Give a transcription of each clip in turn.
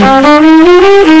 vorige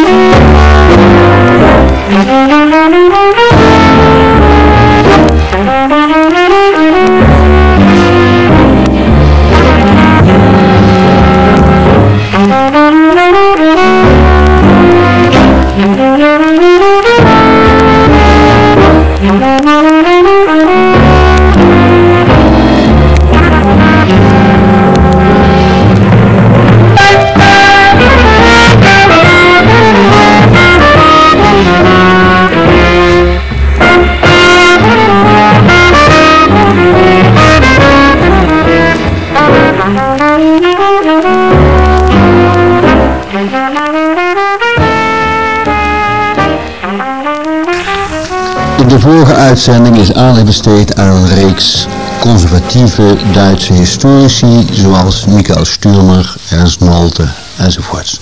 uitzending is aandacht besteed aan een reeks conservatieve Duitse historici zoals Michael Sturmer, Ernst Nolte enzovoorts.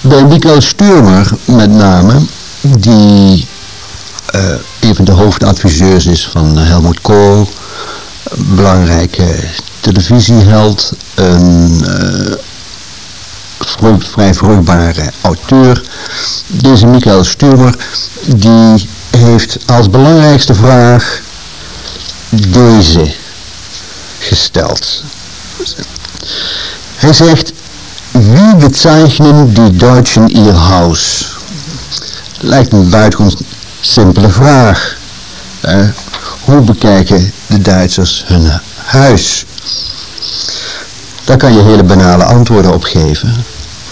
Bij Michael Sturmer met name, die uh, een van de hoofdadviseurs is van Helmut Kohl, belangrijke televisieheld, een uh, vrij vruchtbare auteur. Deze Michael Sturmer die heeft als belangrijkste vraag deze gesteld. Hij zegt, wie bezeichnen die Deutschen ihr Haus? Lijkt een buitengewoon simpele vraag. hoe bekijken de Duitsers hun huis? Daar kan je hele banale antwoorden op geven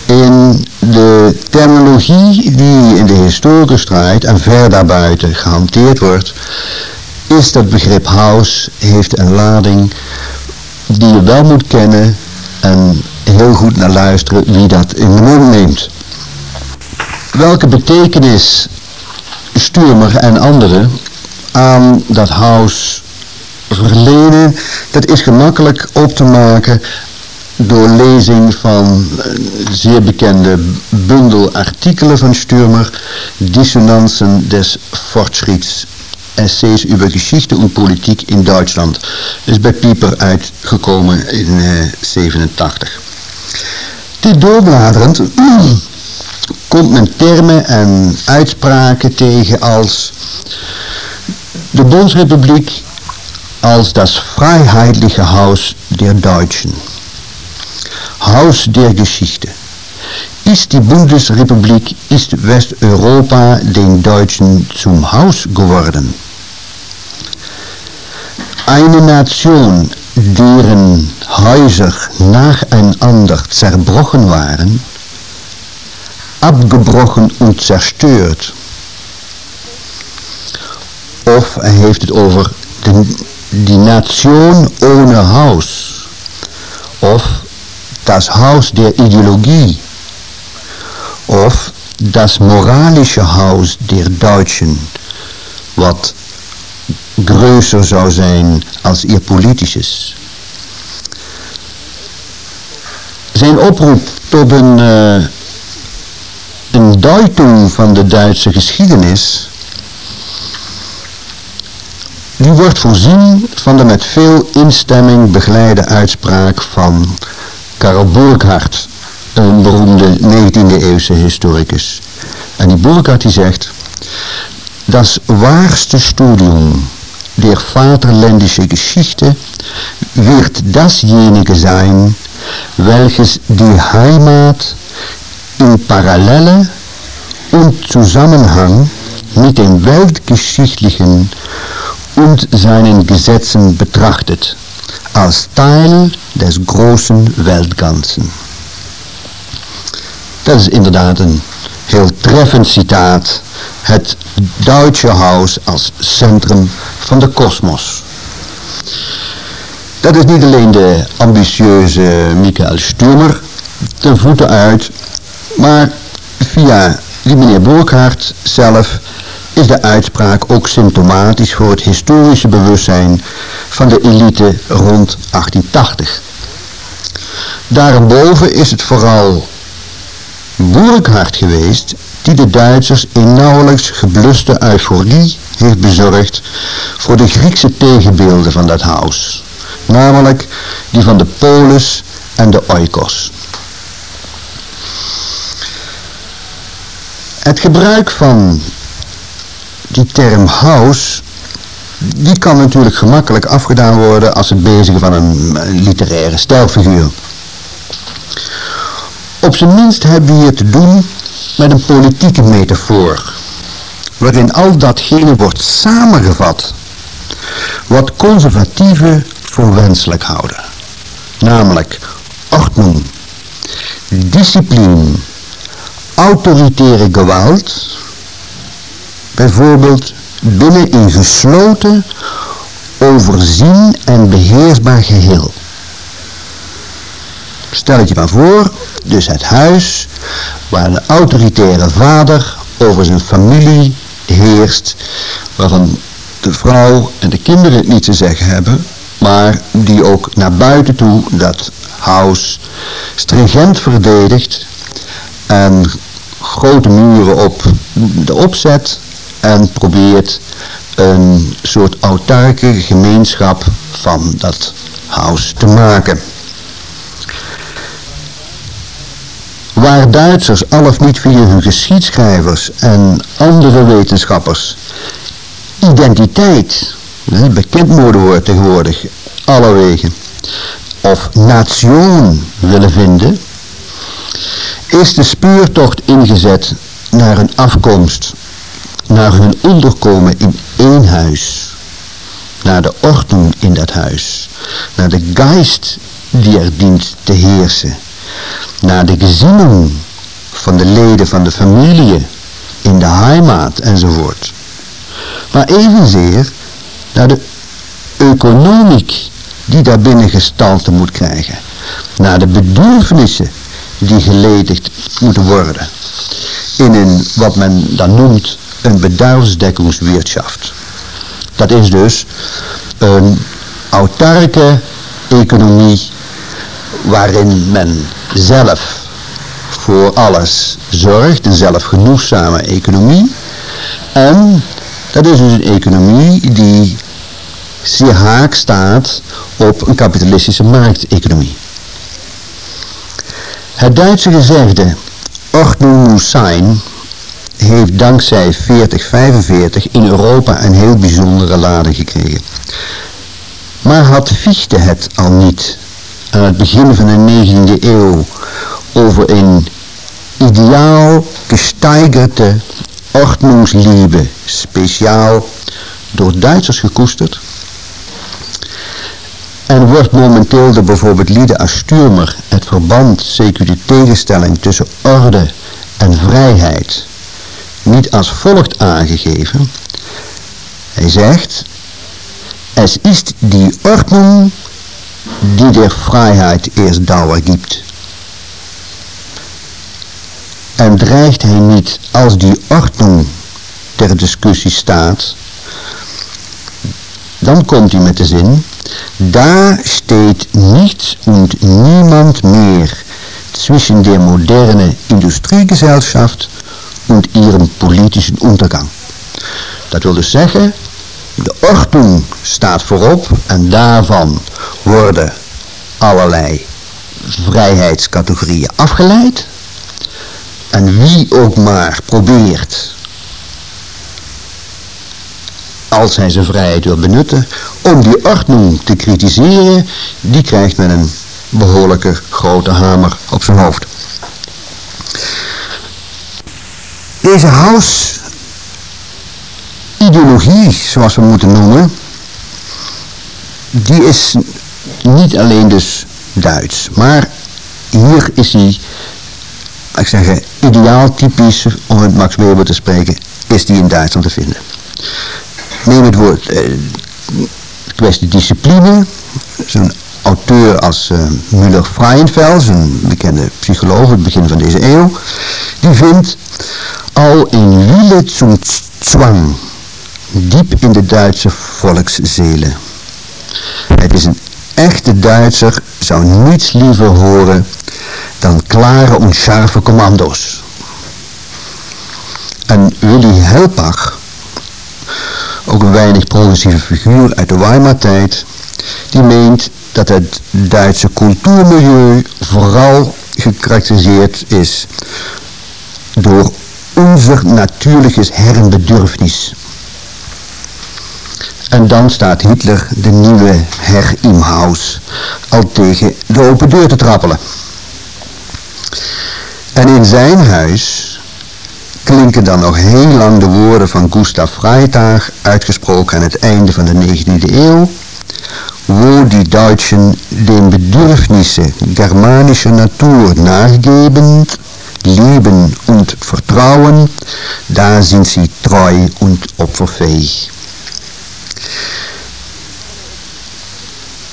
in de terminologie die in de historische strijd en ver daarbuiten gehanteerd wordt, is dat begrip house heeft een lading die je wel moet kennen en heel goed naar luisteren wie dat in de mond neemt. Welke betekenis Stuurmer en anderen aan dat house verlenen, dat is gemakkelijk op te maken door lezing van zeer bekende bundel artikelen van Stürmer, Dissonanzen des Fortschritts, essays über Geschichte und Politik in Duitsland. Is bij Pieper uitgekomen in 1987. Uh, Dit doorbladerend komt men termen en uitspraken tegen als de Bondsrepubliek als das freiheitliche Haus der Deutschen. Haus der Geschichte. Ist die Bundesrepublik, ist Westeuropa den Deutschen zum Haus geworden? Eine Nation, deren Häuser nacheinander zerbrochen waren, abgebrochen und zerstört. Of hij heeft het over de, die nation ohne Haus. Of das Haus der Ideologie of das moralische Haus der Deutschen, wat größer zou zijn als ihr politisches. Zijn oproep tot een, uh, een duiding van de Duitse geschiedenis, die wordt voorzien van de met veel instemming begeleide uitspraak van Karel Burkhardt, een beroemde 19e eeuwse historicus. En die Burkhardt die zegt, das waarste Studium der vaterländischen Geschichte wird dasjenige sein, welches die Heimat in Parallele und Zusammenhang mit dem weltgeschichtlichen und seinen Gesetzen betrachtet als Teil des großen Weltganzen. Dat is inderdaad een heel treffend citaat. Het Duitse Haus als centrum van de kosmos. Dat is niet alleen de ambitieuze Michael Sturmer ten voeten uit, maar via die meneer Burkhardt zelf is de uitspraak ook symptomatisch voor het historische bewustzijn van de elite rond 1880. Daarboven is het vooral Burkhardt geweest die de Duitsers in nauwelijks gebluste euforie heeft bezorgd voor de Griekse tegenbeelden van dat huis, namelijk die van de polis en de oikos. Het gebruik van die term house, die kan natuurlijk gemakkelijk afgedaan worden als het bezigen van een literaire stijlfiguur. Op zijn minst hebben we hier te doen met een politieke metafoor, waarin al datgene wordt samengevat wat conservatieven voor wenselijk houden. Namelijk ordnung, discipline, autoritaire geweld, bijvoorbeeld binnen een gesloten, overzien en beheersbaar geheel. Stel het je maar voor, dus het huis waar de autoritaire vader over zijn familie heerst, waarvan de vrouw en de kinderen het niet te zeggen hebben, maar die ook naar buiten toe dat huis stringent verdedigt en grote muren op de opzet en probeert een soort autarke gemeenschap van dat huis te maken. Waar Duitsers al of niet via hun geschiedschrijvers en andere wetenschappers identiteit, bekend worden wordt tegenwoordig, alle wegen, of nation willen vinden, is de speurtocht ingezet naar hun afkomst, naar hun onderkomen in één huis, naar de orde in dat huis, naar de geest die er dient te heersen, naar de gezinnen van de leden van de familie in de heimat enzovoort. Maar evenzeer naar de economiek die daarbinnen gestalte moet krijgen. Naar de bedürfnissen die geledigd moeten worden. In een, wat men dan noemt, een bedarfsdeckungswirtschaft. Dat is dus een autarke economie waarin men zelf voor alles zorgt, een zelfgenoegzame economie. En dat is dus een economie die zeer haak staat op een kapitalistische markteconomie. Het Duitse gezegde Ordnung muss sein heeft dankzij 4045 in Europa een heel bijzondere lading gekregen. Maar had Fichte het al niet aan het begin van de 19e eeuw over een ideaal gesteigerde Ordnungsliebe, speciaal door Duitsers gekoesterd? En wordt momenteel door bijvoorbeeld Lieden als Sturmer het verband, zeker de tegenstelling tussen orde en vrijheid, niet als volgt aangegeven. Hij zegt, es ist die Ordnung, die der Freiheit eerst Dauer gibt. En dreigt hij niet als die Ordnung ter discussie staat, dan komt hij met de zin, daar steht niets und niemand meer zwischen der moderne Industriegesellschaft und ihrem politischen Untergang. Dat wil dus zeggen, de Ordnung staat voorop en daarvan worden allerlei vrijheidscategorieën afgeleid. En wie ook maar probeert, als hij zijn vrijheid wil benutten, om die ordnung te kritiseren, die krijgt met een behoorlijke grote hamer op zijn hoofd. Deze house-ideologie, zoals we moeten noemen, die is niet alleen dus Duits, maar hier is hij ik zeg, ideaal typisch, om met Max Weber te spreken, is die in Duitsland te vinden. Neem het woord eh, kwestie discipline. Zo'n auteur als uh, Müller-Freienfels, een bekende psycholoog, het begin van deze eeuw, die vindt al in Wille zum Zwang, diep in de Duitse volkszelen. Het is een echte Duitser, zou niets liever horen dan klare en scharfe commando's. En Willy Helpach, ook een weinig progressieve figuur uit de Weimar-tijd, die meent dat het Duitse cultuurmilieu vooral gekarakteriseerd is door unser natürliches Herrenbedürfnis. En dan staat Hitler, de nieuwe Herr im Haus, al tegen de open deur te trappelen. En in zijn huis klinken dan nog heel lang de woorden van Gustav Freitag, uitgesproken aan het einde van de 19e eeuw. Wo die Deutschen den Bedürfnissen germanischer Natur nachgebend, lieben und vertrauen, da sind sie treu und opferfähig.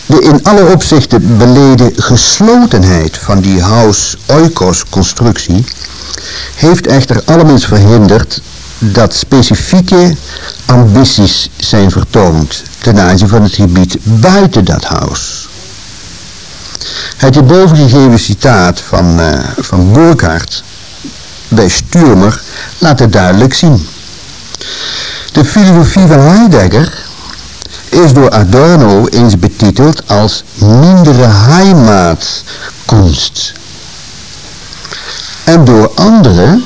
De in alle opzichten beleden geslotenheid van die Haus-Oikos-constructie heeft echter allemaal verhinderd dat specifieke ambities zijn vertoond ten aanzien van het gebied buiten dat huis. Het hierboven gegeven citaat van, uh, van Burkhardt bij Sturmer laat het duidelijk zien. De filosofie van Heidegger is door Adorno eens betiteld als mindere heimatkunst en door anderen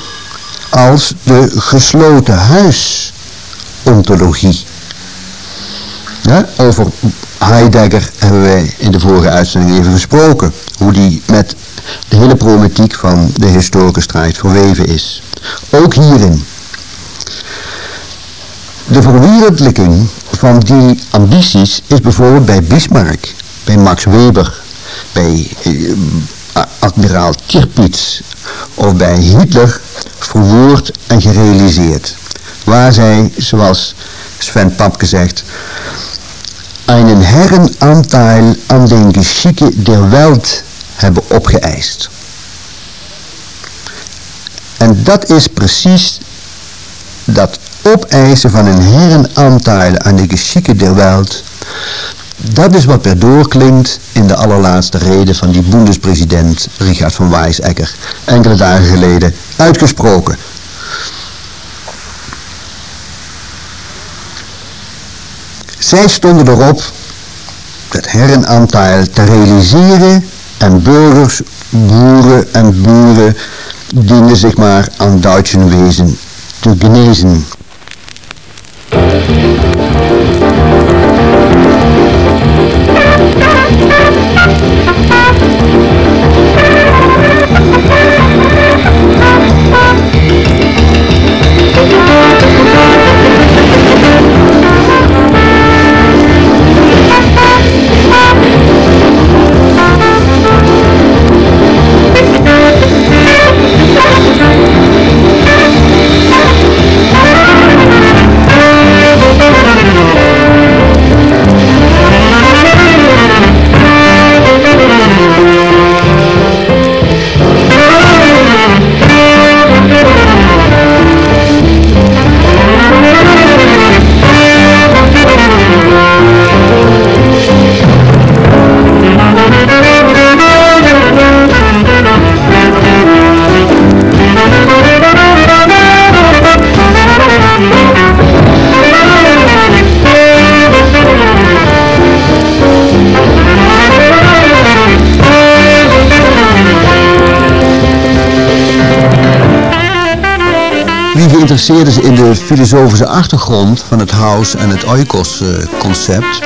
als de gesloten huisontologie. Ja, over Heidegger hebben wij in de vorige uitzending even gesproken. Hoe die met de hele problematiek van de historische strijd verweven is. Ook hierin. De verwezenlijking van die ambities is bijvoorbeeld bij Bismarck, bij Max Weber, bij eh, admiraal Tirpitz of bij Hitler verwoord en gerealiseerd. Waar zij, zoals Sven Papke zegt, einen Herrenanteil aan den Geschicke der Welt hebben opgeëist. En dat is precies dat opeisen van een herrenanteil aan de Geschicke der Welt dat is wat er doorklinkt in de allerlaatste reden van die boendespresident Richard van Weizsäcker enkele dagen geleden uitgesproken. Zij stonden erop het herrenaantal te realiseren en burgers, boeren en boeren dienden zich maar aan Duitse wezen te genezen. Geïnteresseerd is in de filosofische achtergrond van het House en het Oikos concept,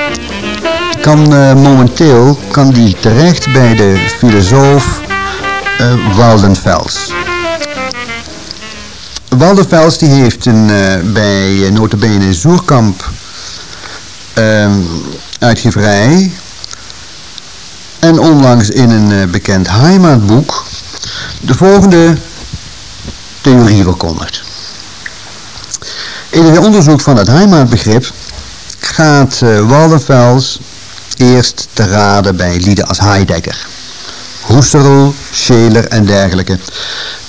kan uh, momenteel kan die terecht bij de filosoof uh, Waldenfels. Waldenfels die heeft een, bij uh, notabene Zoerkamp uh, uitgeverij en onlangs in een bekend heimatboek de volgende theorie verkondigd. In het onderzoek van het heimatbegrip gaat uh, Waldenfels eerst te raden bij lieden als Heidegger, Husserl, Scheler en dergelijke.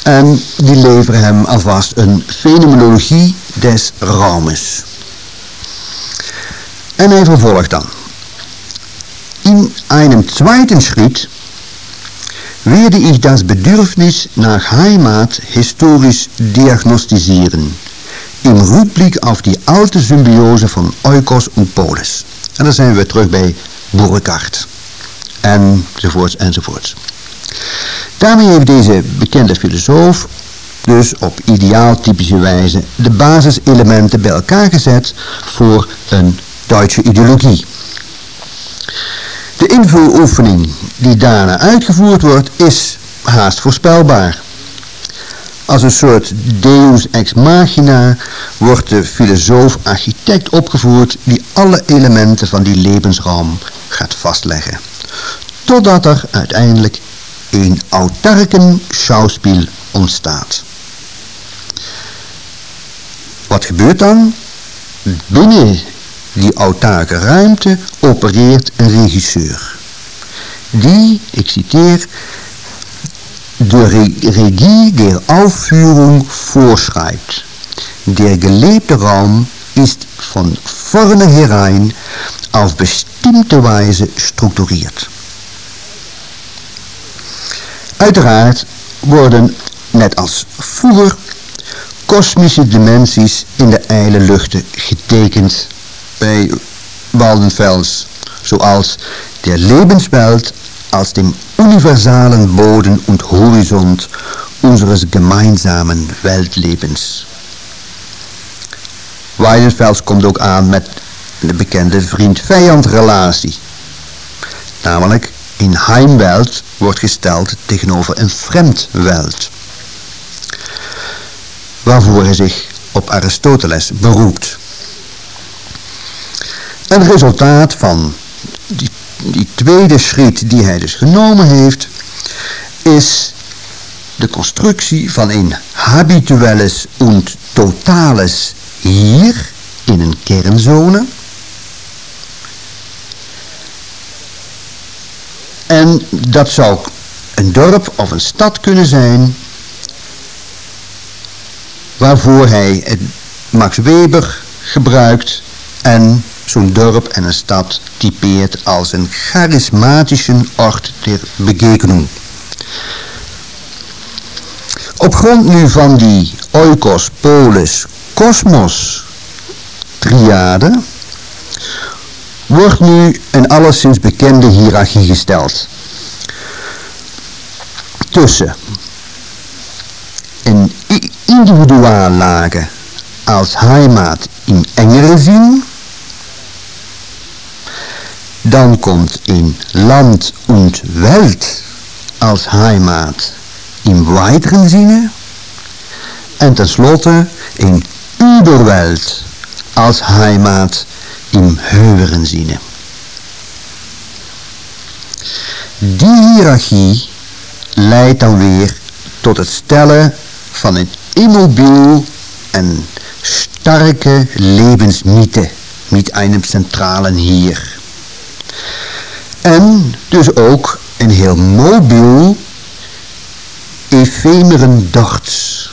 En die leveren hem alvast een fenomenologie des Raumes. En hij vervolgt dan. In einem zweiten Schritt werde ich das Bedürfnis nach Heimat historisch diagnostisieren im Rückblick auf die alte Symbiose van Oikos en Polis. En dan zijn we terug bij Burkhardt. Enzovoorts, enzovoorts. Daarmee heeft deze bekende filosoof dus op ideaaltypische wijze de basiselementen bij elkaar gezet voor een Duitse ideologie. De invuloefening die daarna uitgevoerd wordt is haast voorspelbaar. Als een soort deus ex machina wordt de filosoof-architect opgevoerd die alle elementen van die levensraam gaat vastleggen. Totdat er uiteindelijk een autarken schouwspel ontstaat. Wat gebeurt dan? Binnen die autarke ruimte opereert een regisseur. Die, ik citeer, de Regie der Aufführung vorschreibt. Der gelebte Raum ist von vornherein auf bestimmte Weise strukturiert. Uiteraard worden, net als vroeger, kosmische dimensies in de ijle luchten getekend bij Waldenfels, zoals der Lebenswelt als dem universalen Boden und Horizont unseres gemeinsamen Weltlebens. Weidenfels komt ook aan met de bekende vriend-vijand relatie. Namelijk, in Heimwelt wordt gesteld tegenover een fremdwelt. Waarvoor hij zich op Aristoteles beroept. Een resultaat van die, die tweede schriet die hij dus genomen heeft, is de constructie van een habituelles und totales hier in een kernzone. En dat zou een dorp of een stad kunnen zijn waarvoor hij het Max Weber gebruikt en zo'n dorp en een stad typeert als een charismatische ort der begegnung. Op grond nu van die oikos, polis, kosmos triade wordt nu een alleszins bekende hiërarchie gesteld. Tussen een individuaallage als heimat in engere zin dan komt in Land und Welt als Heimat in weiteren Sinne. En tenslotte in Überwelt als Heimat im höheren Sinne. Die hiërarchie leidt dan weer tot het stellen van een immobiel en starke levensmythe met een centrale hier. En dus ook een heel mobiel, efemeren darts.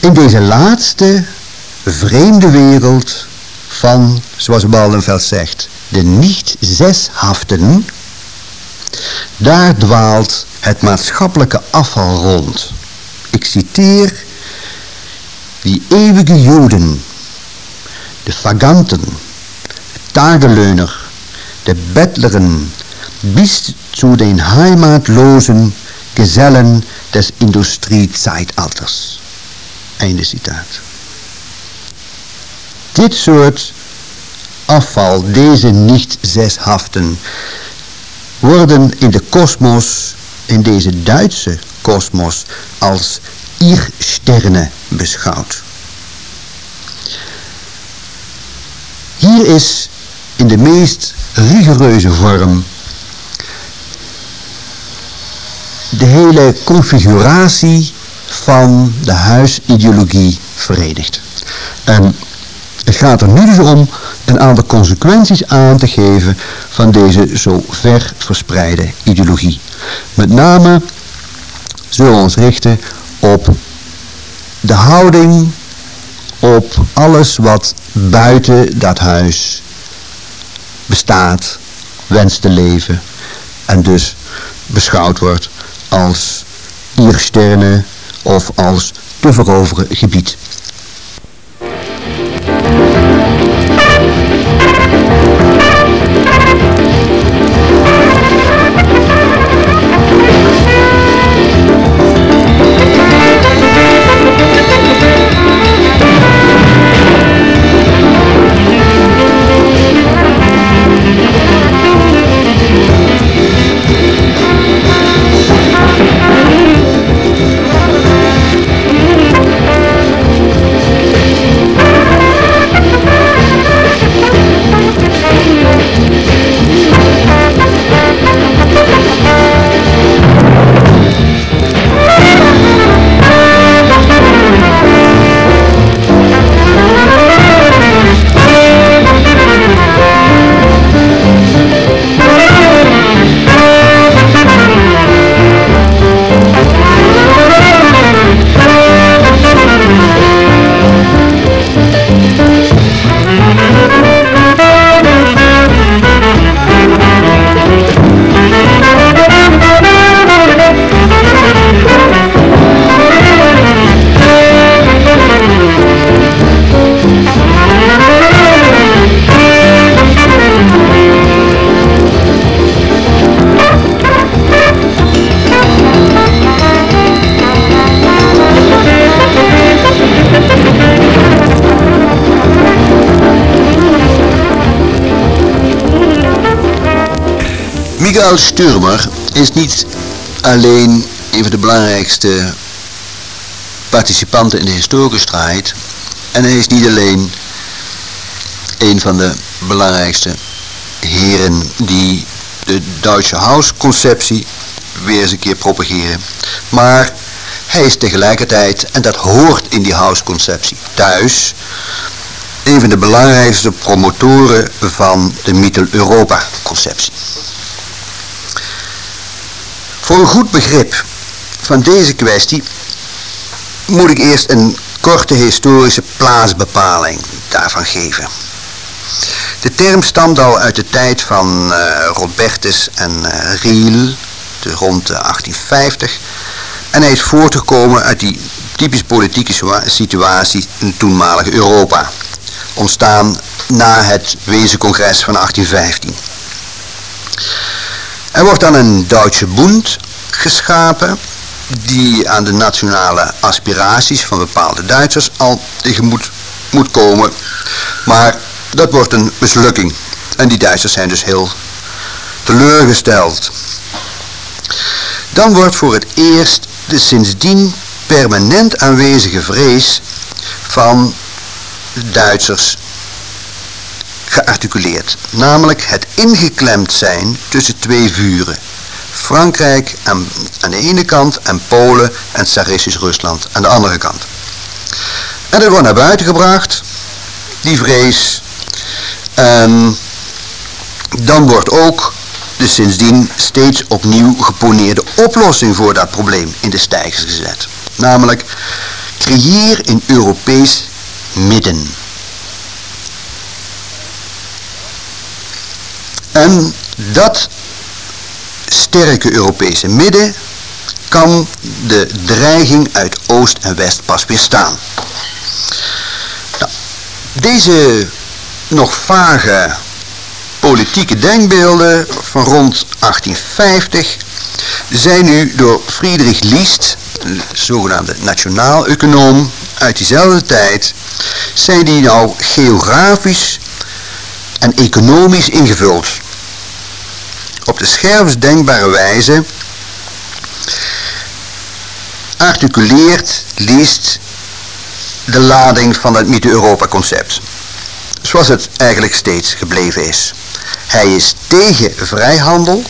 In deze laatste vreemde wereld van, zoals Baldenveld zegt, de niet-zeshaften, daar dwaalt het maatschappelijke afval rond. Ik citeer, die eeuwige joden, de vaganten, de tageleuner, de Bettleren bis zu den heimatlosen Gesellen des Industriezeitalters. Einde citaat. Dit soort afval, deze niet-zeshaften, worden in de kosmos, in deze Duitse kosmos, als Irrsterne beschouwd. Hier is in de meest rigoureuze vorm de hele configuratie van de huisideologie verenigt. En het gaat er nu dus om een aantal consequenties aan te geven van deze zo ver verspreide ideologie. Met name zullen we ons richten op de houding, op alles wat buiten dat huis bestaat, wenst te leven en dus beschouwd wordt als Iersterne of als te veroveren gebied. Karl Sturmer is niet alleen een van de belangrijkste participanten in de historische strijd. En hij is niet alleen een van de belangrijkste heren die de Duitse House-conceptie weer eens een keer propageren. Maar hij is tegelijkertijd, en dat hoort in die House-conceptie thuis, een van de belangrijkste promotoren van de Mittel-Europa-conceptie. Voor een goed begrip van deze kwestie moet ik eerst een korte historische plaatsbepaling daarvan geven. De term stamt al uit de tijd van uh, Robertus en uh, Riel, de rond 1850, en hij is voortgekomen uit die typisch politieke situatie in het toenmalige Europa, ontstaan na het Wezencongres van 1815. Er wordt dan een Duitse Bund geschapen die aan de nationale aspiraties van bepaalde Duitsers al tegemoet moet komen. Maar dat wordt een mislukking. En die Duitsers zijn dus heel teleurgesteld. Dan wordt voor het eerst de sindsdien permanent aanwezige vrees van Duitsers gearticuleerd. Namelijk het ingeklemd zijn tussen twee vuren. Frankrijk aan, de ene kant en Polen en Tsaristisch Rusland aan de andere kant. En dat wordt naar buiten gebracht, die vrees. En dan wordt ook de sindsdien steeds opnieuw geponeerde oplossing voor dat probleem in de stijgers gezet. Namelijk, creëer een Europees midden. En dat sterke Europese midden kan de dreiging uit Oost en West pas weerstaan. Nou, deze nog vage politieke denkbeelden van rond 1850 zijn nu door Friedrich List, een zogenaamde nationaal-econoom uit diezelfde tijd, zijn die nou geografisch en economisch ingevuld op de scherpst denkbare wijze articuleert, liest de lading van het Mythe-Europa-concept. Zoals het eigenlijk steeds gebleven is. Hij is tegen vrijhandel,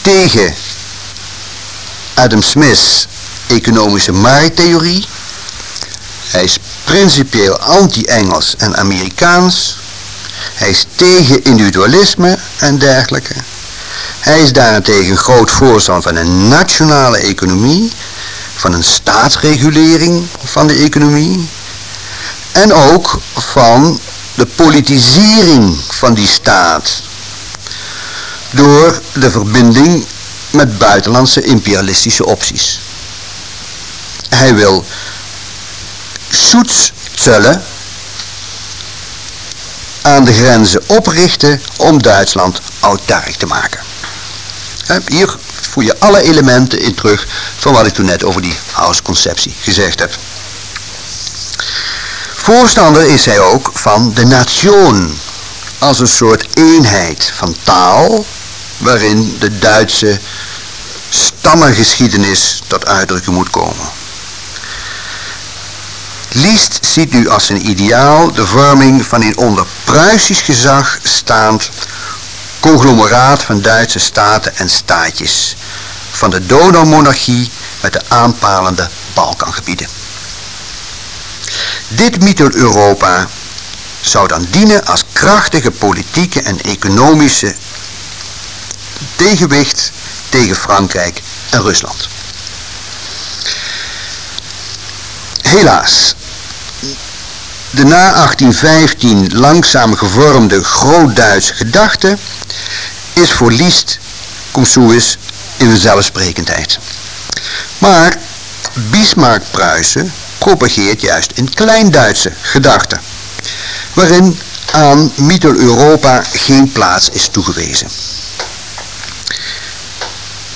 tegen Adam Smith's economische markttheorie. Hij is principieel anti-Engels en Amerikaans. Hij is tegen individualisme en dergelijke. Hij is daarentegen groot voorstander van een nationale economie, van een staatsregulering van de economie en ook van de politisering van die staat door de verbinding met buitenlandse imperialistische opties. Hij wil Schutzzölle aan de grenzen oprichten om Duitsland autark te maken. Hier voer je alle elementen in terug van wat ik toen net over die House-conceptie gezegd heb. Voorstander is hij ook van de nation als een soort eenheid van taal waarin de Duitse stammengeschiedenis tot uitdrukking moet komen. Liszt ziet nu als een ideaal de vorming van een onder Pruisisch gezag staand conglomeraat van Duitse staten en staatjes. Van de Donaumonarchie met de aanpalende Balkangebieden. Dit Mittel-Europa zou dan dienen als krachtige politieke en economische tegenwicht tegen Frankrijk en Rusland. Helaas, de na 1815 langzaam gevormde groot-Duitse gedachte is voor Liszt Komsoes in vanzelfsprekendheid. Maar Bismarck-Pruisen propageert juist een klein-Duitse gedachte, waarin aan Mittel-Europa geen plaats is toegewezen.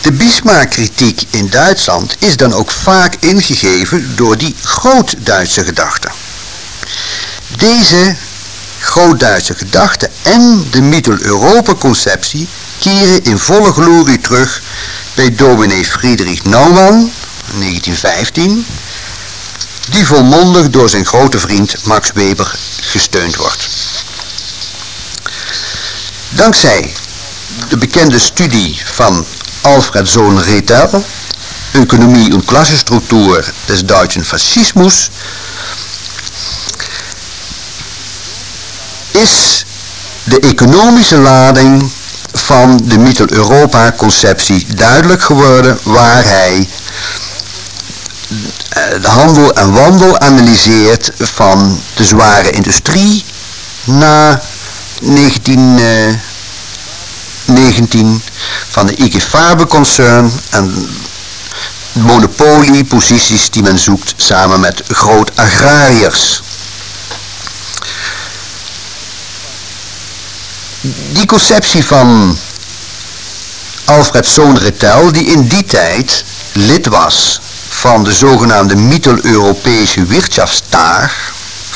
De Bismarck-kritiek in Duitsland is dan ook vaak ingegeven door die groot-Duitse gedachte. Deze groot-Duitse gedachte en de Mittel-Europa-conceptie keren in volle glorie terug bij dominee Friedrich Naumann, 1915, die volmondig door zijn grote vriend Max Weber gesteund wordt. Dankzij de bekende studie van Alfred Sohn Rethel, Ökonomie und Klassenstruktur des deutschen Faschismus, is de economische lading van de Mittel-Europa-conceptie duidelijk geworden waar hij eh, de handel en wandel analyseert van de zware industrie na 1919 van de IG concern en monopolieposities die men zoekt samen met groot agrariërs. Die conceptie van Alfred Sohn Retel, die in die tijd lid was van de zogenaamde Mittel-Europese Wirtschaftstag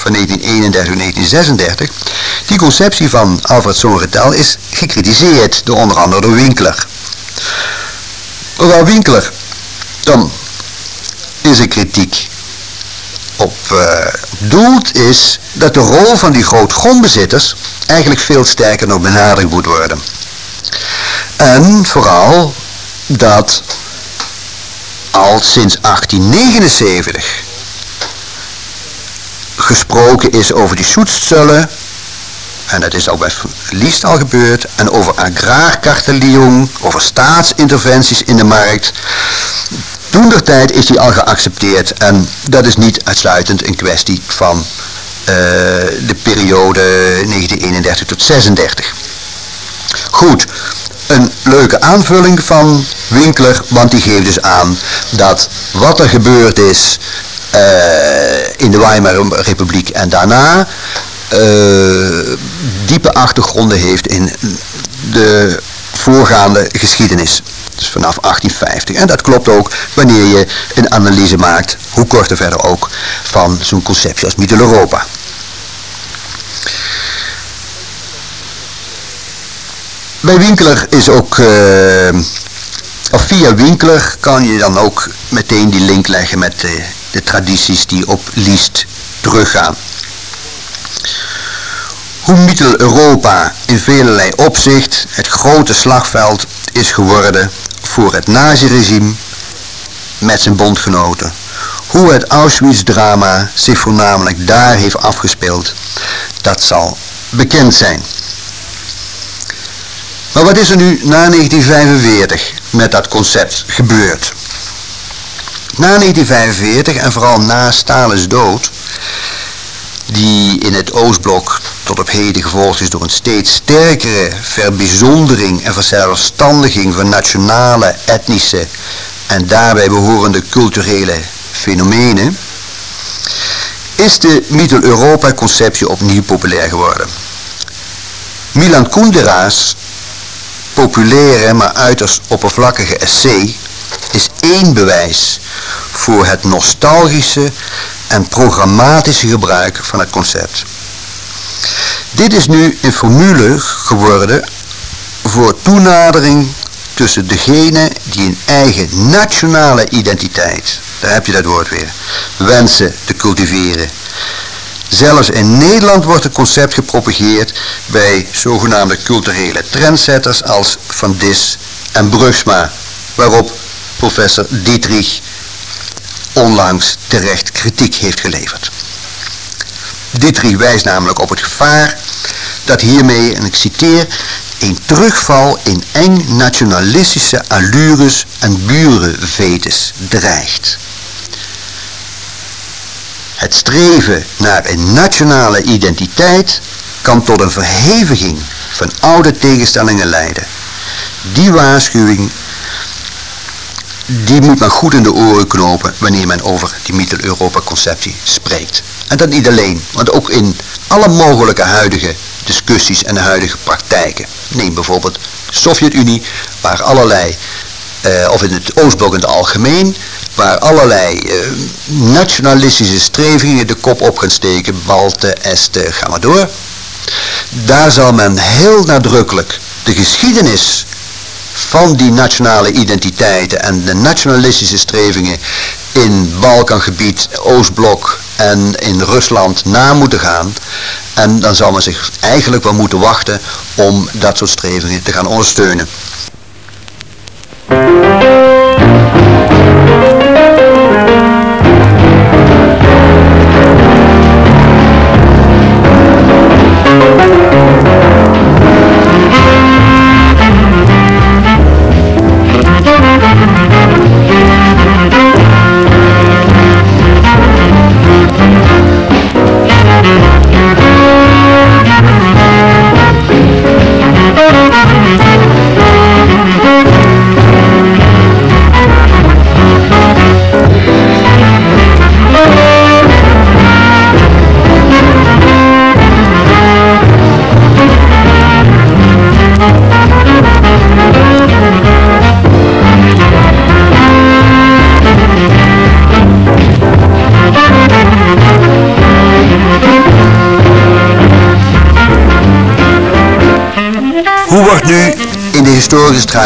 van 1931-1936, die conceptie van Alfred Sohn Retel is gecritiseerd door onder andere door Winkler. Waar Winkler dan is een kritiek op uh, doelt is dat de rol van die grootgrondbezitters eigenlijk veel sterker nog benadrukt moet worden. En vooral dat al sinds 1879 gesproken is over die zoetstzullen, en dat is al bij Liest al gebeurd, en over agraarkartelierung, over staatsinterventies in de markt. Toen tijd is die al geaccepteerd en dat is niet uitsluitend een kwestie van uh, de periode 1931 tot 36. Goed, een leuke aanvulling van Winkler, want die geeft dus aan dat wat er gebeurd is in de Weimar Republiek en daarna uh, diepe achtergronden heeft in de voorgaande geschiedenis. Dus vanaf 1850. En dat klopt ook wanneer je een analyse maakt, hoe korter verder ook, van zo'n conceptie als Mittel-Europa. Bij Winkler is ook, uh, of via Winkler kan je dan ook meteen die link leggen met de, de tradities die op Liest teruggaan. Hoe Mittel-Europa in velelei opzicht het grote slagveld is geworden voor het naziregime met zijn bondgenoten. Hoe het Auschwitz-drama zich voornamelijk daar heeft afgespeeld, dat zal bekend zijn. Maar wat is er nu na 1945 met dat concept gebeurd? Na 1945 en vooral na Stalins dood, die in het Oostblok tot op heden gevolgd is door een steeds sterkere verbijzondering en verzelfstandiging van nationale, etnische en daarbij behorende culturele fenomenen, is de Mittel-Europa-conceptie opnieuw populair geworden. Milan Kundera's populaire maar uiterst oppervlakkige essay één bewijs voor het nostalgische en programmatische gebruik van het concept. Dit is nu een formule geworden voor toenadering tussen degene die een eigen nationale identiteit, daar heb je dat woord weer, wensen te cultiveren. Zelfs in Nederland wordt het concept gepropageerd bij zogenaamde culturele trendsetters als Van Dis en Brugsma, waarop professor Dietrich onlangs terecht kritiek heeft geleverd. Dietrich wijst namelijk op het gevaar dat hiermee, en ik citeer, een terugval in eng nationalistische allures en burenvetes dreigt. Het streven naar een nationale identiteit kan tot een verheviging van oude tegenstellingen leiden. Die waarschuwing die moet men goed in de oren knopen wanneer men over die Mittel-Europa-conceptie spreekt. En dat niet alleen, want ook in alle mogelijke huidige discussies en huidige praktijken. Neem bijvoorbeeld de Sovjet-Unie, waar allerlei, uh, of in het Oostblok in het algemeen, waar allerlei uh, nationalistische strevingen de kop op gaan steken, Balten, Esten, ga maar door. Daar zal men heel nadrukkelijk de geschiedenis van die nationale identiteiten en de nationalistische strevingen in Balkangebied, Oostblok en in Rusland na moeten gaan. En dan zal men zich eigenlijk wel moeten wachten om dat soort strevingen te gaan ondersteunen.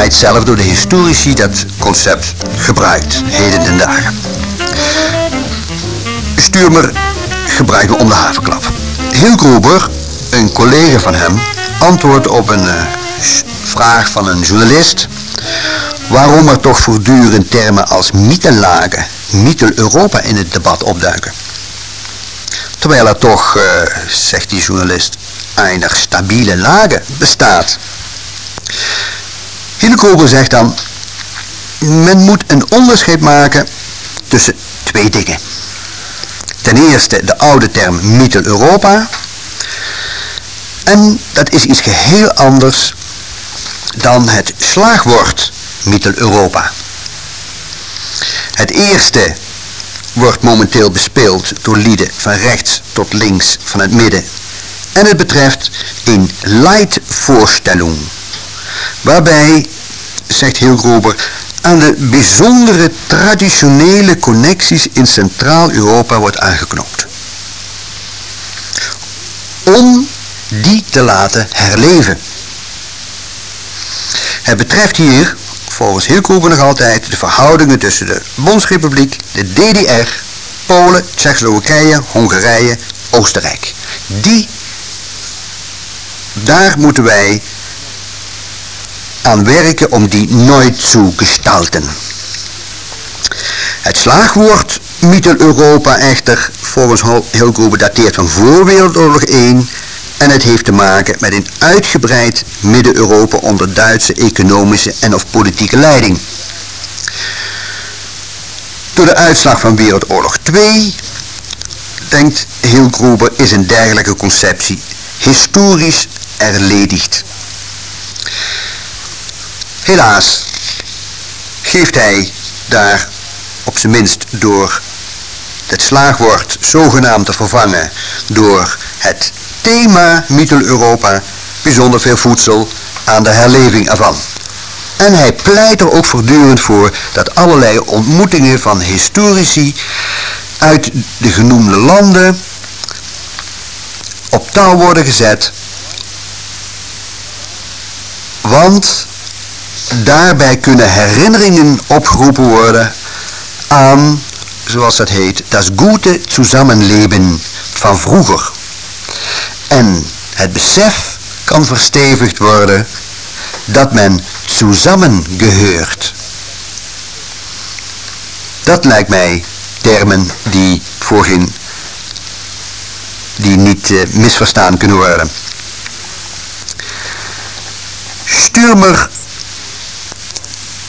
Zelf door de historici dat concept gebruikt, heden ten dagen. Stuurmer gebruikt om de havenklap. Heel Gruber, een collega van hem, antwoordt op een uh, vraag van een journalist waarom er toch voortdurend termen als Mittellage, Mittel-Europa in het debat opduiken. Terwijl er toch, uh, zegt die journalist, een stabiele lage bestaat. Hilkober zegt dan, men moet een onderscheid maken tussen twee dingen. Ten eerste de oude term Mittel-Europa. En dat is iets geheel anders dan het slagwoord Mittel-Europa. Het eerste wordt momenteel bespeeld door lieden van rechts tot links van het midden. En het betreft een Leitvorstellung waarbij, zegt Hilgrober, aan de bijzondere traditionele connecties in Centraal-Europa wordt aangeknoopt. Om die te laten herleven. Het betreft hier, volgens Hilgrober nog altijd, de verhoudingen tussen de Bondsrepubliek, de DDR, Polen, Tsjechoslowakije, Hongarije, Oostenrijk. Die, daar moeten wij aan werken om die nooit te gestalten. Het slagwoord Mittel-Europa echter volgens Hilgrobe dateert van voor Wereldoorlog 1 en het heeft te maken met een uitgebreid Midden-Europa onder Duitse economische en of politieke leiding. Door de uitslag van Wereldoorlog 2, denkt Hilgrobe, is een dergelijke conceptie historisch erledigd. Helaas geeft hij daar op zijn minst door het slagwoord zogenaamd te vervangen door het thema Mittel-Europa bijzonder veel voedsel aan de herleving ervan. En hij pleit er ook voortdurend voor dat allerlei ontmoetingen van historici uit de genoemde landen op touw worden gezet. Want Daarbij kunnen herinneringen opgeroepen worden aan, zoals dat heet, dat gute Zusammenleben van vroeger. En het besef kan verstevigd worden dat men samengeheurt. Dat lijkt mij termen die voorheen die niet uh, misverstaan kunnen worden.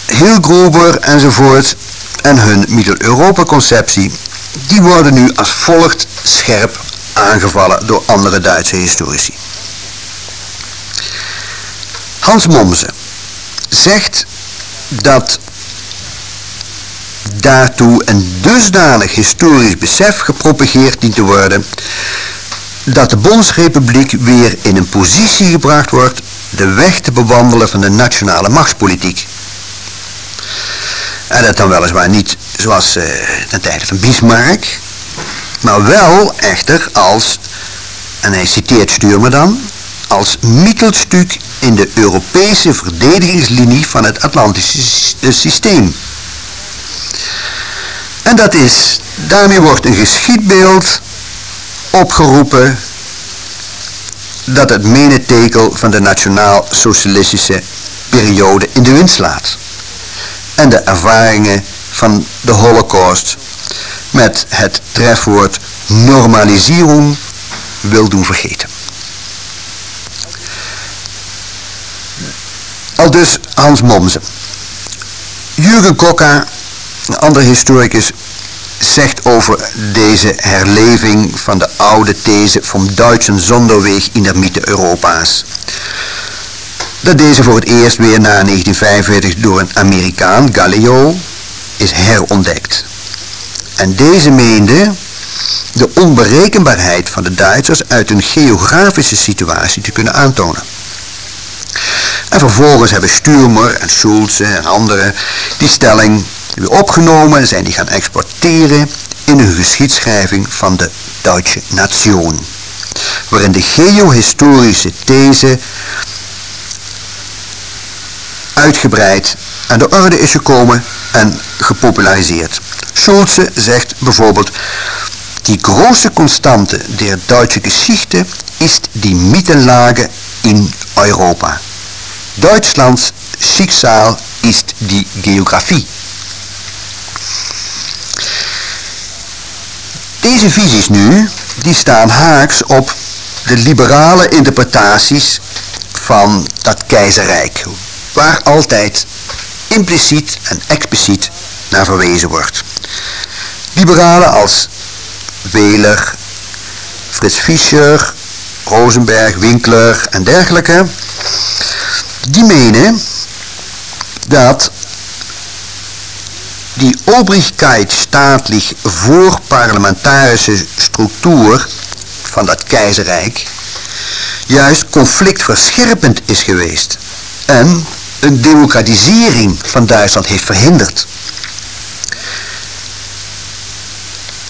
Sturmer Hilgruber enzovoort en hun Mittel-Europa-conceptie, die worden nu als volgt scherp aangevallen door andere Duitse historici. Hans Mommse zegt dat daartoe een dusdanig historisch besef gepropageerd dient te worden dat de Bondsrepubliek weer in een positie gebracht wordt de weg te bewandelen van de nationale machtspolitiek. En dat dan weliswaar niet zoals uh, ten tijde van Bismarck, maar wel echter als, en hij citeert Sturmer dan, als Mittelstuk in de Europese verdedigingslinie van het Atlantische systeem. En dat is, daarmee wordt een geschiedbeeld opgeroepen dat het menetekel van de nationaal-socialistische periode in de wind slaat. En de ervaringen van de holocaust met het trefwoord normalisering wil doen vergeten. Al dus Hans Mommsen. Jürgen Kokka, een andere historicus, zegt over deze herleving van de oude these van Duitse Sonderweg in de mythe Europa's. Dat deze voor het eerst weer na 1945 door een Amerikaan, Galileo, is herontdekt. En deze meende de onberekenbaarheid van de Duitsers uit een geografische situatie te kunnen aantonen. En vervolgens hebben Sturmer en Schulze en anderen die stelling weer opgenomen en zijn die gaan exporteren in hun geschiedschrijving van de Duitse nation. Waarin de geohistorische these uitgebreid aan de orde is gekomen en gepopulariseerd. Schulze zegt bijvoorbeeld, die grote constante der Duitse Geschichte ist die Mittenlage in Europa. Duitslands Schicksal ist die Geografie. Deze visies nu, die staan haaks op de liberale interpretaties van dat keizerrijk, waar altijd impliciet en expliciet naar verwezen wordt. Liberalen als Weler, Frits Fischer, Rosenberg, Winkler en dergelijke, die menen dat die Obrigkeit staatlich voorparlementarische structuur van dat keizerrijk juist conflictverscherpend is geweest en een democratisering van Duitsland heeft verhinderd.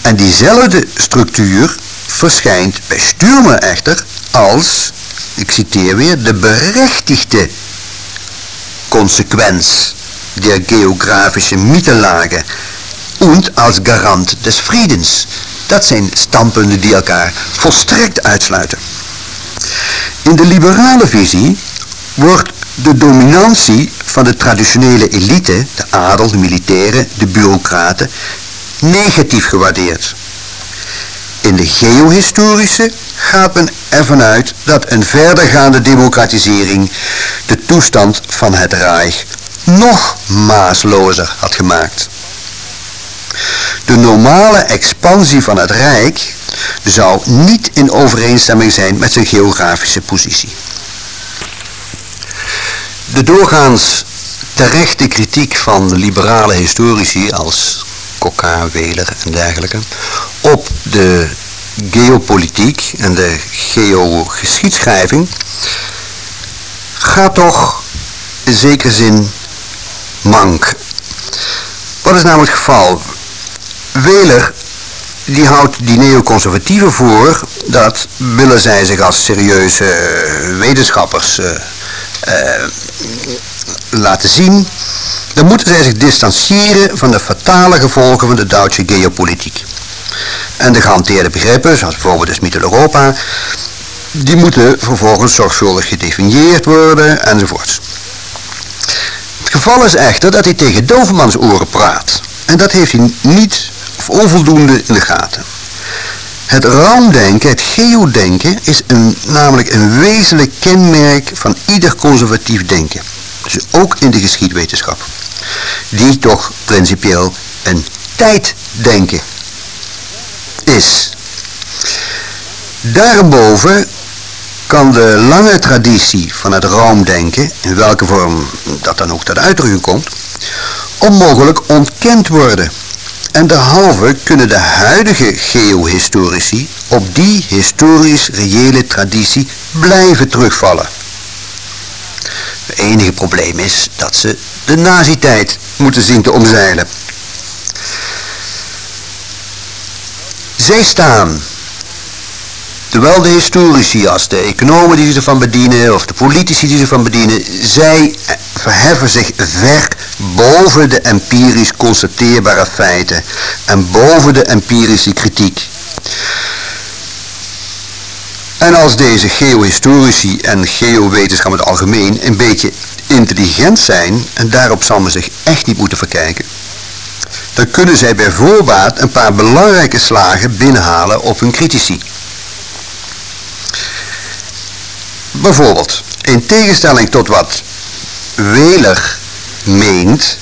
En diezelfde structuur verschijnt bij Sturmer echter als, ik citeer weer, de berechtigde consequentie der geografische Mittenlage und als Garant des Friedens. Dat zijn standpunten die elkaar volstrekt uitsluiten. In de liberale visie wordt de dominantie van de traditionele elite, de adel, de militairen, de bureaucraten, negatief gewaardeerd. In de geohistorische gaat men ervan uit dat een verdergaande democratisering de toestand van het Rijk nog maaslozer had gemaakt. De normale expansie van het Rijk zou niet in overeenstemming zijn met zijn geografische positie. De doorgaans terechte kritiek van liberale historici als Kokka, Weler en dergelijke op de geopolitiek en de geogeschiedschrijving gaat toch in zekere zin mank. Wat is namelijk het geval? Weler die houdt die neoconservatieven voor dat willen zij zich als serieuze wetenschappers uh, laten zien, dan moeten zij zich distancieren van de fatale gevolgen van de Duitse geopolitiek. En de gehanteerde begrippen, zoals bijvoorbeeld de Mittel-Europa, die moeten vervolgens zorgvuldig gedefinieerd worden enzovoorts. Het geval is echter dat hij tegen dovenmans oren praat. En dat heeft hij niet of onvoldoende in de gaten. Het raamdenken, het geodenken, is een, namelijk een wezenlijk kenmerk van ieder conservatief denken. Dus ook in de geschiedwetenschap. Die toch principieel een tijddenken is. Daarboven kan de lange traditie van het raamdenken, in welke vorm dat dan ook tot uitdrukking komt, onmogelijk ontkend worden. En derhalve kunnen de huidige geohistorici op die historisch reële traditie blijven terugvallen. Het enige probleem is dat ze de nazi-tijd moeten zien te omzeilen. Zij staan Terwijl de historici als de economen die zich ervan bedienen of de politici die zich ervan bedienen, zij verheffen zich ver boven de empirisch constateerbare feiten en boven de empirische kritiek. En als deze geohistorici en geowetenschap in het algemeen een beetje intelligent zijn, en daarop zal men zich echt niet moeten verkijken, dan kunnen zij bij voorbaat een paar belangrijke slagen binnenhalen op hun critici. Bijvoorbeeld, in tegenstelling tot wat Weler meent,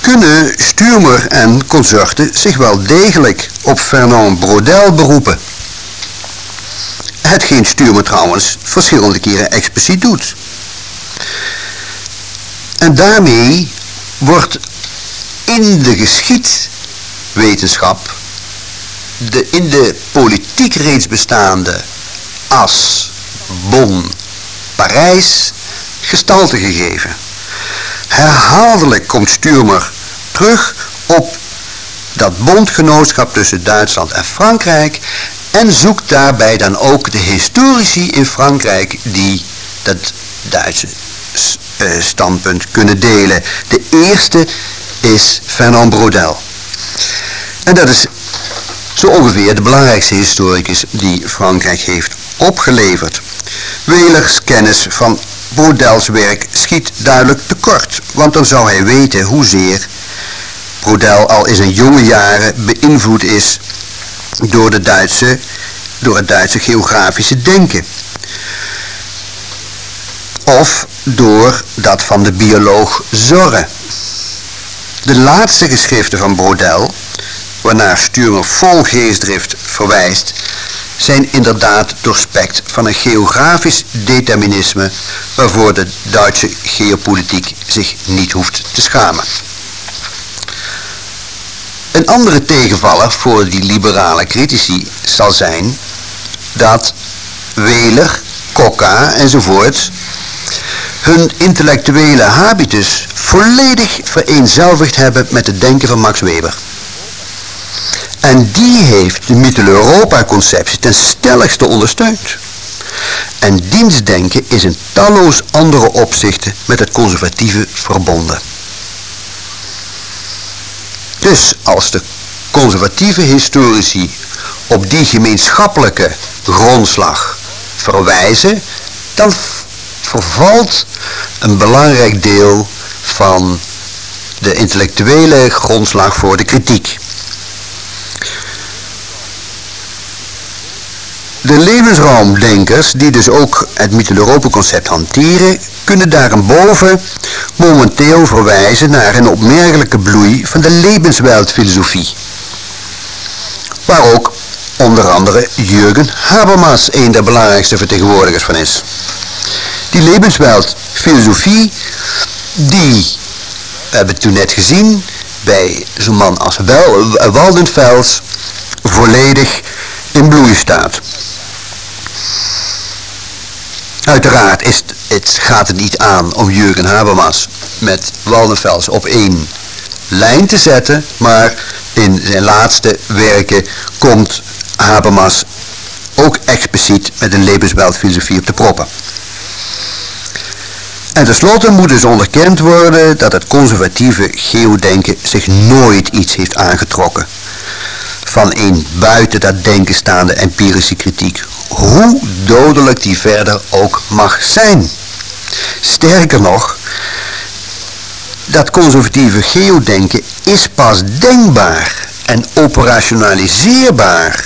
kunnen Stuurmer en consorten zich wel degelijk op Fernand Brodel beroepen. Hetgeen Stuurmer trouwens verschillende keren expliciet doet. En daarmee wordt in de geschiedwetenschap, de in de politiek reeds bestaande as Bonn-Parijs gestalte gegeven. Herhaaldelijk komt Stuurmer terug op dat bondgenootschap tussen Duitsland en Frankrijk en zoekt daarbij dan ook de historici in Frankrijk die dat Duitse eh, standpunt kunnen delen. De eerste is Fernand Brodel. En dat is zo ongeveer de belangrijkste historicus die Frankrijk heeft opgeleverd. Welers kennis van Brodels werk schiet duidelijk tekort, want dan zou hij weten hoezeer Brodel al in zijn jonge jaren beïnvloed is door, de Duitse, door het Duitse geografische denken. Of door dat van de bioloog Zorre. De laatste geschriften van Brodel, waarnaar Stuurmer vol geestdrift verwijst, zijn inderdaad doorspekt van een geografisch determinisme waarvoor de Duitse geopolitiek zich niet hoeft te schamen. Een andere tegenvaller voor die liberale critici zal zijn dat Weler, Kokka enzovoort hun intellectuele habitus volledig vereenzelvigd hebben met het denken van Max Weber. En die heeft de Mittel-Europa-conceptie ten stelligste ondersteund. En dienstdenken is in talloos andere opzichten met het conservatieve verbonden. Dus als de conservatieve historici op die gemeenschappelijke grondslag verwijzen, dan vervalt een belangrijk deel van de intellectuele grondslag voor de kritiek. De levensruimdenkers, die dus ook het Mittel-Europa-concept hanteren, kunnen daarboven momenteel verwijzen naar een opmerkelijke bloei van de levensweltfilosofie. Waar ook onder andere Jürgen Habermas een der belangrijkste vertegenwoordigers van is. Die levensweltfilosofie, die we hebben toen net gezien bij zo'n man als Waldenfels, volledig in bloei staat. Uiteraard is het, gaat het niet aan om Jurgen Habermas met Waldenfels op één lijn te zetten, maar in zijn laatste werken komt Habermas ook expliciet met een levensweltfilosofie op de proppen. En tenslotte moet dus onderkend worden dat het conservatieve geodenken zich nooit iets heeft aangetrokken van een buiten dat denken staande empirische kritiek hoe dodelijk die verder ook mag zijn. Sterker nog, dat conservatieve geodenken is pas denkbaar en operationaliseerbaar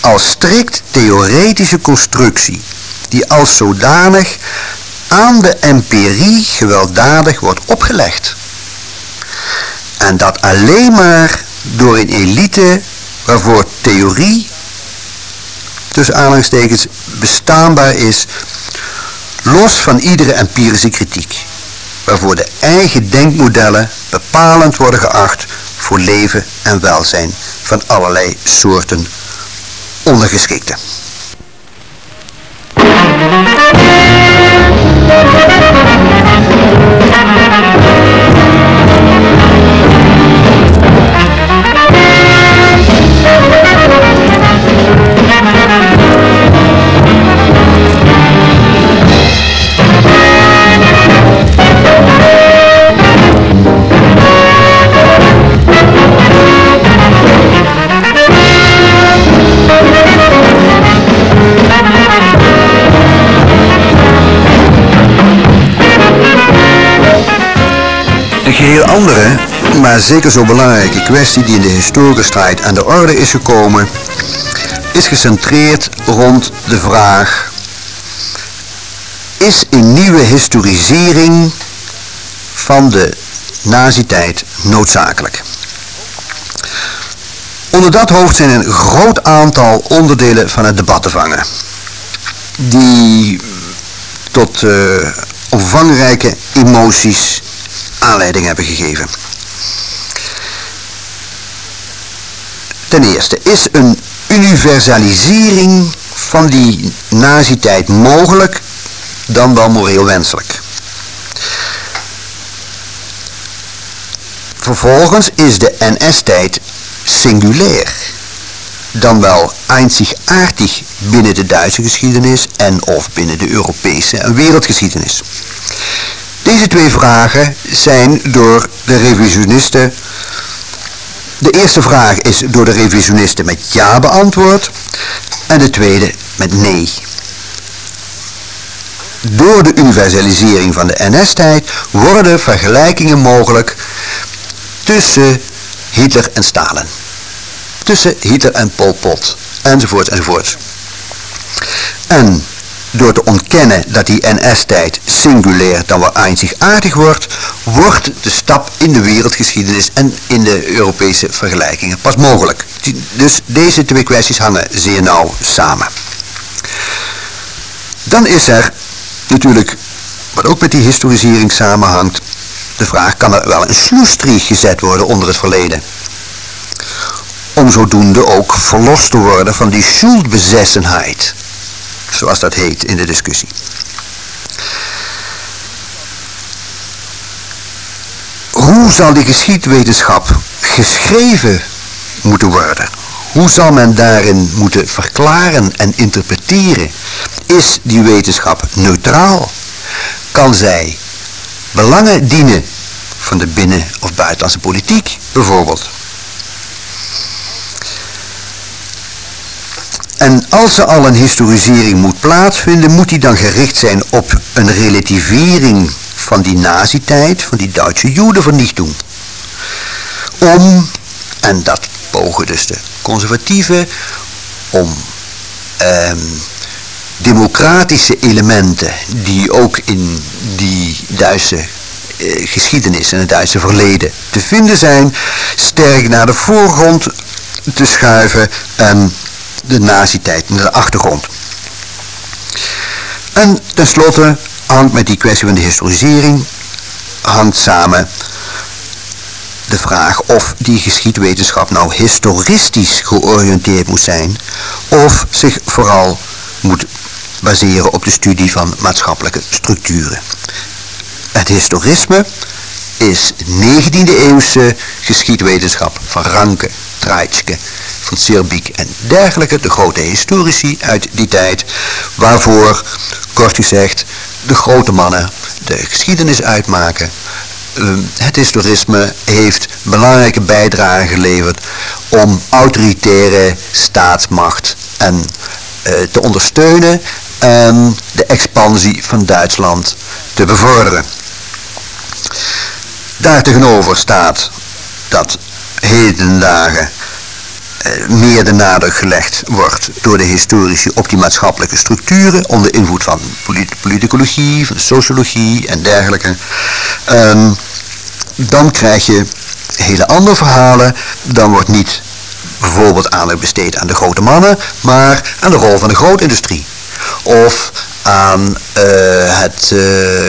als strikt theoretische constructie die als zodanig aan de empirie gewelddadig wordt opgelegd. En dat alleen maar door een elite waarvoor theorie tussen aanhalingstekens bestaanbaar is, los van iedere empirische kritiek, waarvoor de eigen denkmodellen bepalend worden geacht voor leven en welzijn van allerlei soorten ondergeschikten. Zeker zo belangrijke kwestie die in de historische strijd aan de orde is gekomen, is gecentreerd rond de vraag, is een nieuwe historisering van de nazi-tijd noodzakelijk? Onder dat hoofd zijn een groot aantal onderdelen van het debat te vangen, die tot uh, omvangrijke emoties aanleiding hebben gegeven. Ten eerste, is een universalisering van die nazi-tijd mogelijk dan wel moreel wenselijk? Vervolgens is de NS-tijd singulair, dan wel einzigartig binnen de Duitse geschiedenis en of binnen de Europese en wereldgeschiedenis. Deze twee vragen zijn door de revisionisten... De eerste vraag is door de revisionisten met ja beantwoord en de tweede met nee. Door de universalisering van de NS-tijd worden vergelijkingen mogelijk tussen Hitler en Stalin. Tussen Hitler en Pol Pot, enzovoort, enzovoort. En door te ontkennen dat die NS-tijd singulair dan wel einzigartig wordt, wordt de stap in de wereldgeschiedenis en in de Europese vergelijkingen pas mogelijk. Dus deze twee kwesties hangen zeer nauw samen. Dan is er natuurlijk, wat ook met die historisering samenhangt, de vraag, kan er wel een sloestrieg gezet worden onder het verleden? Om zodoende ook verlost te worden van die schuldbesessenheid zoals dat heet in de discussie. Hoe zal die geschiedwetenschap geschreven moeten worden? Hoe zal men daarin moeten verklaren en interpreteren? Is die wetenschap neutraal? Kan zij belangen dienen van de binnen- of buitenlandse politiek bijvoorbeeld? En als er al een historisering moet plaatsvinden, moet die dan gericht zijn op een relativering van die nazi-tijd, van die Duitse jodenvernichting. Om, en dat pogen dus de conservatieven, om ehm, democratische elementen die ook in die Duitse eh, geschiedenis en het Duitse verleden te vinden zijn, sterk naar de voorgrond te schuiven en de nazi-tijd naar de achtergrond. En tenslotte hangt met die kwestie van de historisering hangt samen de vraag of die geschiedwetenschap nou historistisch georiënteerd moet zijn of zich vooral moet baseren op de studie van maatschappelijke structuren. Het historisme is 19e eeuwse geschiedwetenschap van Ranke, Treitschke, van Sirbik en dergelijke, de grote historici uit die tijd, waarvoor, kort gezegd, de grote mannen de geschiedenis uitmaken. Ehm, het historisme heeft belangrijke bijdragen geleverd om autoritaire staatsmacht en eh, te ondersteunen en de expansie van Duitsland te bevorderen. Daar tegenover staat dat heden dagen eh, meer de nadruk gelegd wordt door de historici op die maatschappelijke structuren onder invloed van politicologie, van sociologie en dergelijke. Um, dan krijg je hele andere verhalen. Dan wordt niet bijvoorbeeld aandacht besteed aan de grote mannen, maar aan de rol van de grootindustrie. Of aan uh, het uh,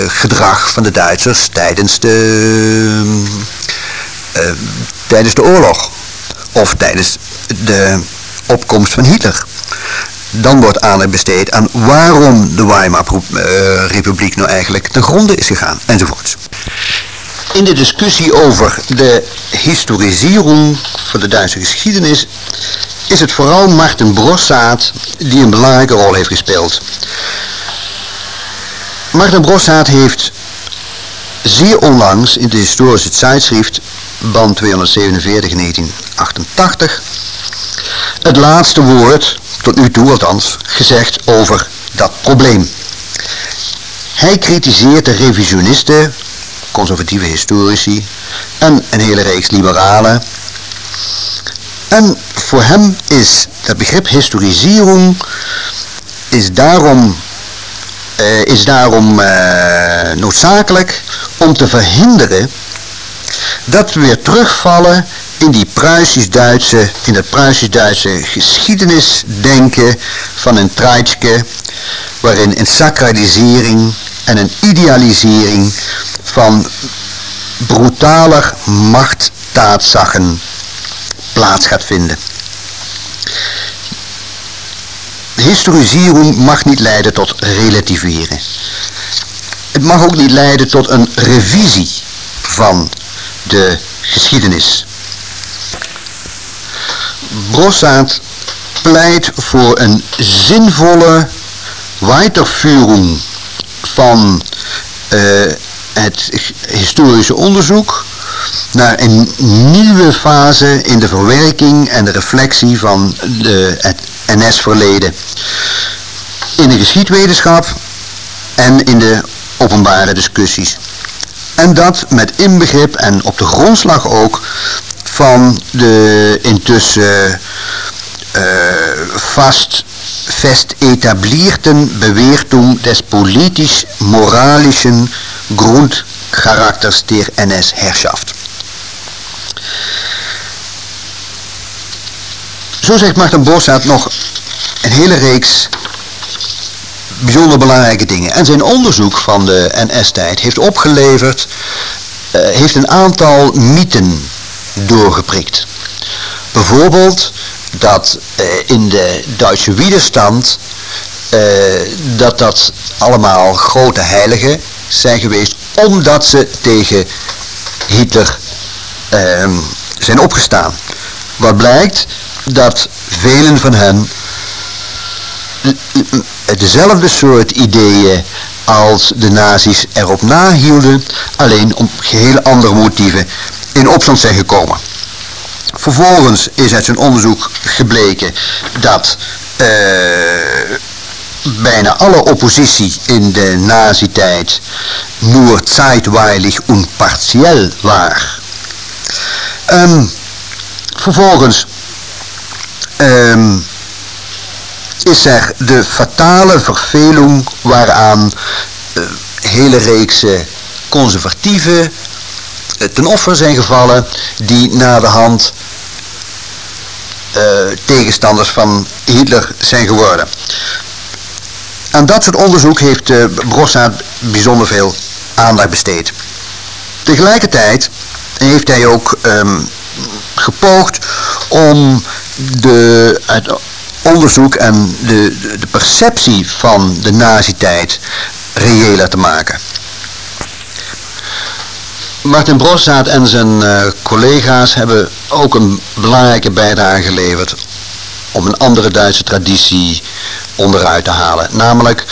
gedrag van de Duitsers tijdens de, uh, tijdens de oorlog. Of tijdens de opkomst van Hitler. Dan wordt aandacht besteed aan waarom de Weimar-republiek nou eigenlijk ten gronde is gegaan, enzovoorts. In de discussie over de historisering van de Duitse geschiedenis is het vooral Martin Brossaat die een belangrijke rol heeft gespeeld. Martin Brossaat heeft zeer onlangs in de historische tijdschrift, band 247 1988, het laatste woord, tot nu toe althans, gezegd over dat probleem. Hij kritiseert de revisionisten, conservatieve historici, en een hele reeks liberalen. En voor hem is het begrip historisering is daarom, uh, is daarom uh, noodzakelijk om te verhinderen dat we weer terugvallen in die Pruisisch-Duitse, in het Pruisisch-Duitse geschiedenisdenken van een Treitschke, waarin een sacralisering en een idealisering van brutaler machtdaadzachen plaats gaat vinden. Historisering mag niet leiden tot relativeren. Het mag ook niet leiden tot een revisie van de geschiedenis. Brossaat pleit voor een zinvolle weiterführung van uh, het historische onderzoek naar een nieuwe fase in de verwerking en de reflectie van de, het NS-verleden. In de geschiedwetenschap en in de openbare discussies. En dat met inbegrip en op de grondslag ook van de intussen uh, vast fest etablierten Bewertung des politisch-moralischen Grundcharakters der NS-Herrschaft. Zo zegt Martin Bossart nog een hele reeks bijzonder belangrijke dingen. En zijn onderzoek van de NS-tijd heeft opgeleverd, uh, heeft een aantal mythen doorgeprikt. Bijvoorbeeld dat uh, in de Duitse wederstand uh, dat dat allemaal grote heiligen zijn geweest omdat ze tegen Hitler uh, zijn opgestaan. Wat blijkt dat velen van hen dezelfde soort ideeën als de nazi's erop nahielden, alleen om geheel andere motieven in opstand zijn gekomen. Vervolgens is uit zijn onderzoek gebleken dat uh, bijna alle oppositie in de nazi-tijd nur zeitweilig partiell was. Um, vervolgens um, is er de fatale verveling waaraan uh, hele reekse conservatieven uh, ten offer zijn gevallen die na de hand tegenstanders van Hitler zijn geworden. Aan dat soort onderzoek heeft uh, bijzonder veel aandacht besteed. Tegelijkertijd heeft hij ook um, gepoogd om de, het onderzoek en de, de perceptie van de nazi-tijd reëler te maken. Martin Brossaat en zijn uh, collega's hebben ook een belangrijke bijdrage geleverd om een andere Duitse traditie onderuit te halen. Namelijk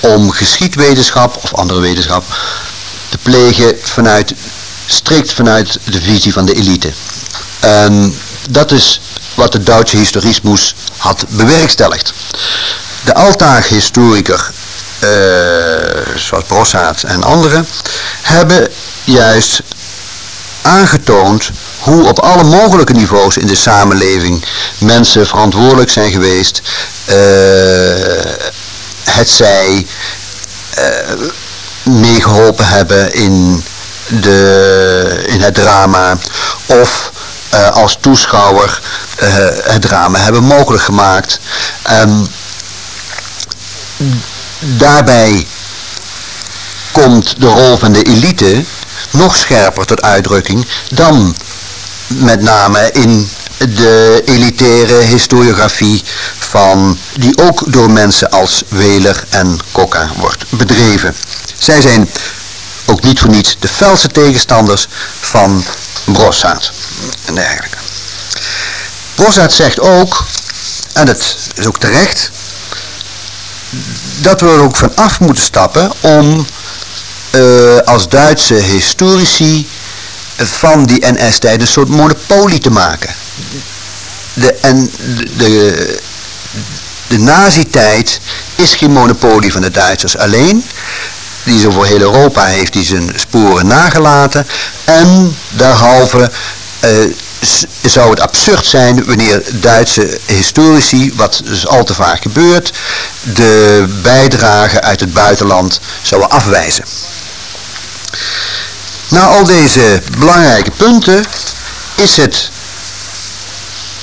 om geschiedwetenschap of andere wetenschap te plegen vanuit, strikt vanuit de visie van de elite. En dat is wat de Duitse historismus had bewerkstelligd. De Altaag-historiker, uh, zoals Brossaat en anderen, hebben juist aangetoond hoe op alle mogelijke niveaus in de samenleving mensen verantwoordelijk zijn geweest. Uh, het zij uh, meegeholpen hebben in, de, in het drama of uh, als toeschouwer het drama hebben mogelijk gemaakt. Um, daarbij komt de rol van de elite nog scherper tot uitdrukking dan met name in de elitaire historiografie van, die ook door mensen als Weler en Kokka wordt bedreven. Zij zijn ook niet voor niets de felste tegenstanders van Brossaat en dergelijke. Zegt ook, en dat is ook terecht, dat we er ook van af moeten stappen om uh, als Duitse historici van die NS-tijd een soort monopolie te maken. De, en de, de, nazi-tijd is geen monopolie van de Duitsers alleen. die zo voor heel Europa heeft die zijn sporen nagelaten. En derhalve uh, zou het absurd zijn wanneer Duitse historici, wat dus al te vaak gebeurt, de bijdrage uit het buitenland zouden afwijzen. Na al deze belangrijke punten is het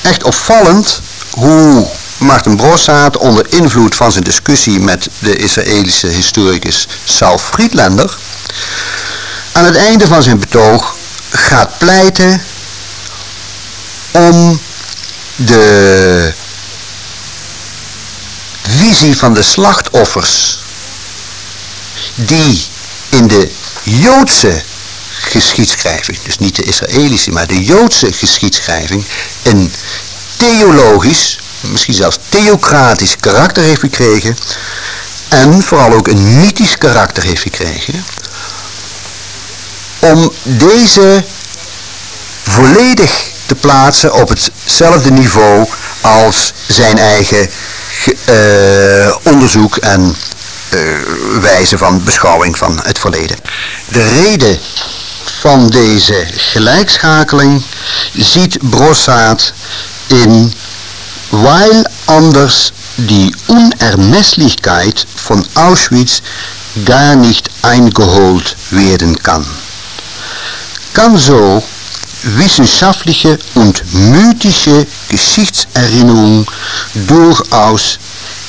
echt opvallend hoe Martin Brossaat onder invloed van zijn discussie met de Israëlische historicus Saul Friedlander aan het einde van zijn betoog gaat pleiten om de visie van de slachtoffers die in de Joodse geschiedschrijving, dus niet de Israëlische, maar de Joodse geschiedschrijving, een theologisch, misschien zelfs theocratisch karakter heeft gekregen. En vooral ook een mythisch karakter heeft gekregen, om deze volledig te plaatsen op hetzelfde niveau als zijn eigen uh, onderzoek en uh, wijze van beschouwing van het verleden. De reden van deze gelijkschakeling ziet Brossaat in weil anders die Unermesslichkeit von Auschwitz gar nicht eingeholt werden kann. Kann so wissenschaftliche und mythische Geschichtserinnerung durchaus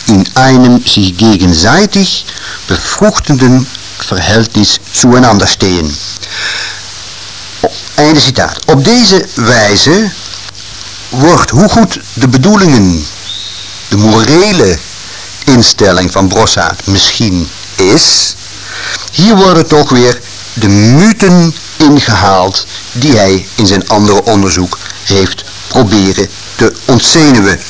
in einem sich gegenseitig befruchtenden Verhältnis zueinander stehen. Einde citaat. Op deze wijze wordt hoe goed de bedoelingen, de morele instelling van Brossaat misschien is, hier worden toch weer de mythen ingehaald die hij in zijn andere onderzoek heeft proberen te ontzenuwen.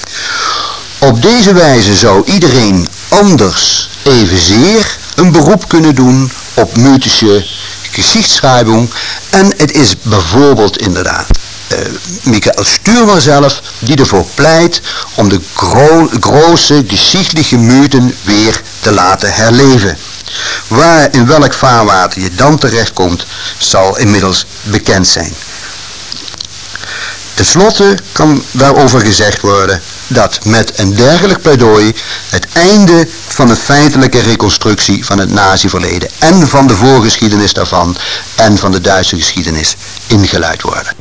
Op deze wijze zou iedereen anders evenzeer een beroep kunnen doen op mythische geschichtschrijving en het is bijvoorbeeld inderdaad uh, Michael Stuurmer zelf die ervoor pleit om de gro grote geschichtelijke mythen weer te laten herleven. Waar in welk vaarwater je dan terechtkomt, zal inmiddels bekend zijn. Ten slotte kan daarover gezegd worden dat met een dergelijk pleidooi het einde van een feitelijke reconstructie van het nazi-verleden en van de voorgeschiedenis daarvan en van de Duitse geschiedenis ingeluid worden.